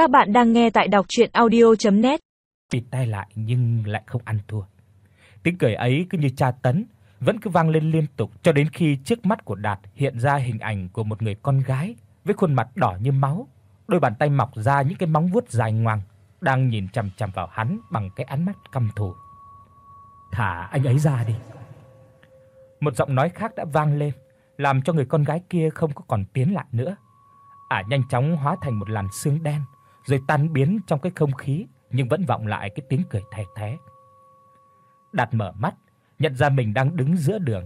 Các bạn đang nghe tại đọc audio net Bịt tai lại nhưng lại không ăn thua. Tiếng cười ấy cứ như tra tấn, vẫn cứ vang lên liên tục cho đến khi trước mắt của Đạt hiện ra hình ảnh của một người con gái với khuôn mặt đỏ như máu, đôi bàn tay mọc ra những cái móng vuốt dài ngoằng, đang nhìn chằm chằm vào hắn bằng cái ánh mắt căm thù. "Thả anh ấy ra đi." Một giọng nói khác đã vang lên, làm cho người con gái kia không có còn tiến lại nữa. Ả à, nhanh chóng hóa thành một làn sương đen, rồi tan biến trong cái không khí, nhưng vẫn vọng lại cái tiếng cười thè thé. Đạt mở mắt, nhận ra mình đang đứng giữa đường.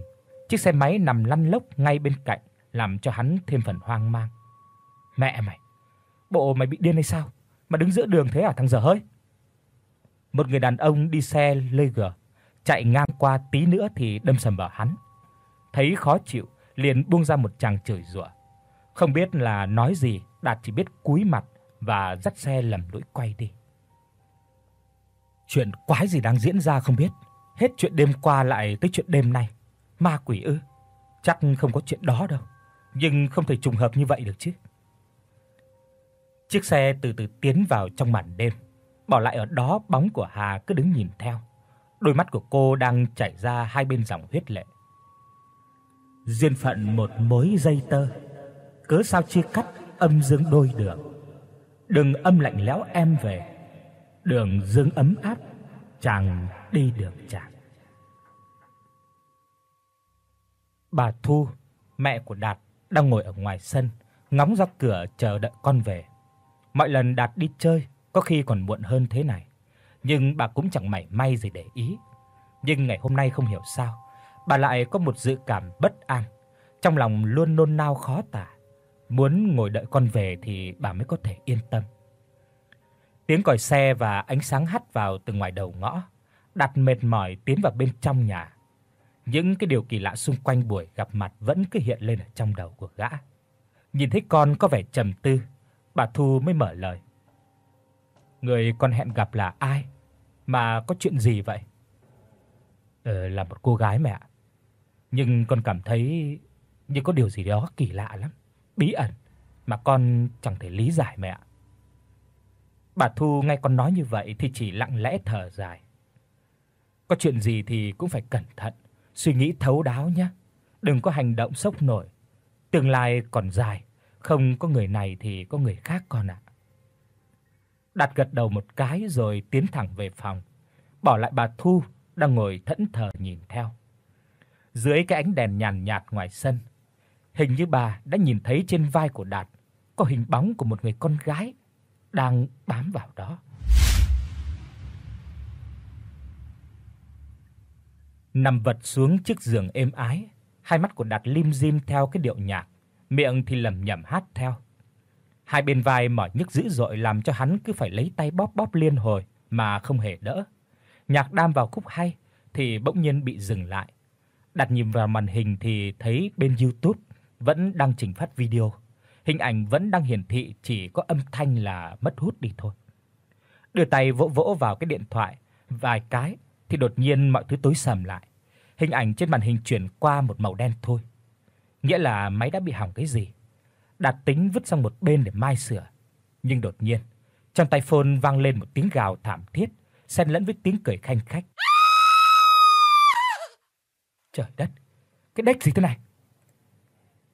Chiếc xe máy nằm lăn lóc ngay bên cạnh, làm cho hắn thêm phần hoang mang. Mẹ mày, bộ mày bị điên hay sao mà đứng giữa đường thế à thằng dở hơi? Một người đàn ông đi xe lê gờ chạy ngang qua tí nữa thì đâm sầm vào hắn. Thấy khó chịu, liền buông ra một tràng chửi rủa. Không biết là nói gì, Đạt chỉ biết cúi mặt và dắt xe lầm lũi quay đi. Chuyện quái gì đang diễn ra không biết, hết chuyện đêm qua lại tới chuyện đêm nay. Ma quỷ ư? Chắc không có chuyện đó đâu, nhưng không thể trùng hợp như vậy được chứ. Chiếc xe từ từ tiến vào trong màn đêm, bỏ lại ở đó bóng của Hà cứ đứng nhìn theo. Đôi mắt của cô đang chảy ra hai bên dòng huyết lệ. Duyên phận một mối dây tơ, cớ sao chia cắt âm dương đôi đường đừng âm lạnh lẽo em về, đường dương ấm áp chàng đi được chàng. Bà Thu, mẹ của Đạt đang ngồi ở ngoài sân, ngóng ra cửa chờ đợi con về. Mọi lần Đạt đi chơi, có khi còn muộn hơn thế này, nhưng bà cũng chẳng mảy may gì để ý. Nhưng ngày hôm nay không hiểu sao, bà lại có một dự cảm bất an, trong lòng luôn nôn nao khó tả. Muốn ngồi đợi con về thì bà mới có thể yên tâm. Tiếng còi xe và ánh sáng hắt vào từ ngoài đầu ngõ, đặt mệt mỏi tiến vào bên trong nhà. Những cái điều kỳ lạ xung quanh buổi gặp mặt vẫn cứ hiện lên ở trong đầu của gã. Nhìn thấy con có vẻ trầm tư, bà Thu mới mở lời. Người con hẹn gặp là ai? Mà có chuyện gì vậy? Ờ là một cô gái mẹ ạ. Nhưng con cảm thấy như có điều gì đó kỳ lạ lắm, bí ẩn mà con chẳng thể lý giải mẹ ạ. Bà Thu nghe con nói như vậy thì chỉ lặng lẽ thở dài. Có chuyện gì thì cũng phải cẩn thận, suy nghĩ thấu đáo nhé. Đừng có hành động sốc nổi. Tương lai còn dài, không có người này thì có người khác con ạ. Đặt gật đầu một cái rồi tiến thẳng về phòng, bỏ lại bà Thu đang ngồi thẫn thờ nhìn theo. Dưới cái ánh đèn nhàn nhạt ngoài sân, hình như bà đã nhìn thấy trên vai của Đạt có hình bóng của một người con gái đang bám vào đó. Nằm vật xuống chiếc giường êm ái, hai mắt của Đạt lim dim theo cái điệu nhạc, miệng thì lẩm nhẩm hát theo. Hai bên vai mỏi nhức dữ dội làm cho hắn cứ phải lấy tay bóp bóp liên hồi mà không hề đỡ. Nhạc đam vào khúc hay thì bỗng nhiên bị dừng lại. Đặt nhìn vào màn hình thì thấy bên YouTube vẫn đang trình phát video hình ảnh vẫn đang hiển thị chỉ có âm thanh là mất hút đi thôi. Đưa tay vỗ vỗ vào cái điện thoại vài cái thì đột nhiên mọi thứ tối sầm lại. Hình ảnh trên màn hình chuyển qua một màu đen thôi. Nghĩa là máy đã bị hỏng cái gì. Đạt tính vứt sang một bên để mai sửa. Nhưng đột nhiên, trong tay phone vang lên một tiếng gào thảm thiết, xen lẫn với tiếng cười khanh khách. Trời đất, cái đếch gì thế này?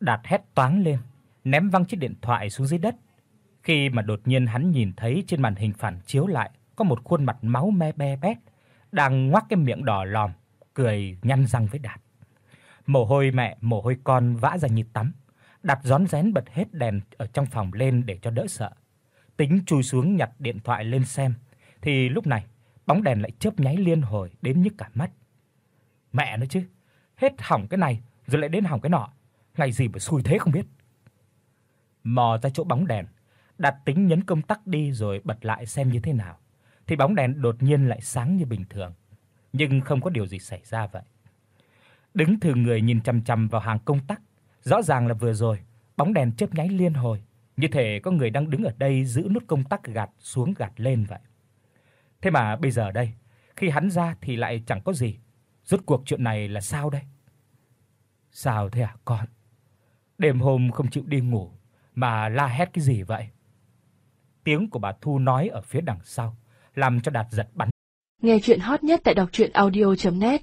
Đạt hét toáng lên, ném văng chiếc điện thoại xuống dưới đất. Khi mà đột nhiên hắn nhìn thấy trên màn hình phản chiếu lại có một khuôn mặt máu me be bét đang ngoác cái miệng đỏ lòm, cười nhăn răng với Đạt. Mồ hôi mẹ, mồ hôi con vã ra như tắm. Đạt rón rén bật hết đèn ở trong phòng lên để cho đỡ sợ. Tính chui xuống nhặt điện thoại lên xem thì lúc này bóng đèn lại chớp nháy liên hồi đến nhức cả mắt. Mẹ nó chứ, hết hỏng cái này rồi lại đến hỏng cái nọ, ngày gì mà xui thế không biết mò ra chỗ bóng đèn, đặt tính nhấn công tắc đi rồi bật lại xem như thế nào. Thì bóng đèn đột nhiên lại sáng như bình thường, nhưng không có điều gì xảy ra vậy. Đứng thừ người nhìn chằm chằm vào hàng công tắc, rõ ràng là vừa rồi bóng đèn chớp nháy liên hồi, như thể có người đang đứng ở đây giữ nút công tắc gạt xuống gạt lên vậy. Thế mà bây giờ đây, khi hắn ra thì lại chẳng có gì. Rốt cuộc chuyện này là sao đây? Sao thế à con? Đêm hôm không chịu đi ngủ, mà la hét cái gì vậy? tiếng của bà Thu nói ở phía đằng sau, làm cho Đạt giật bắn. Nghe truyện hot nhất tại doctruyenaudio.net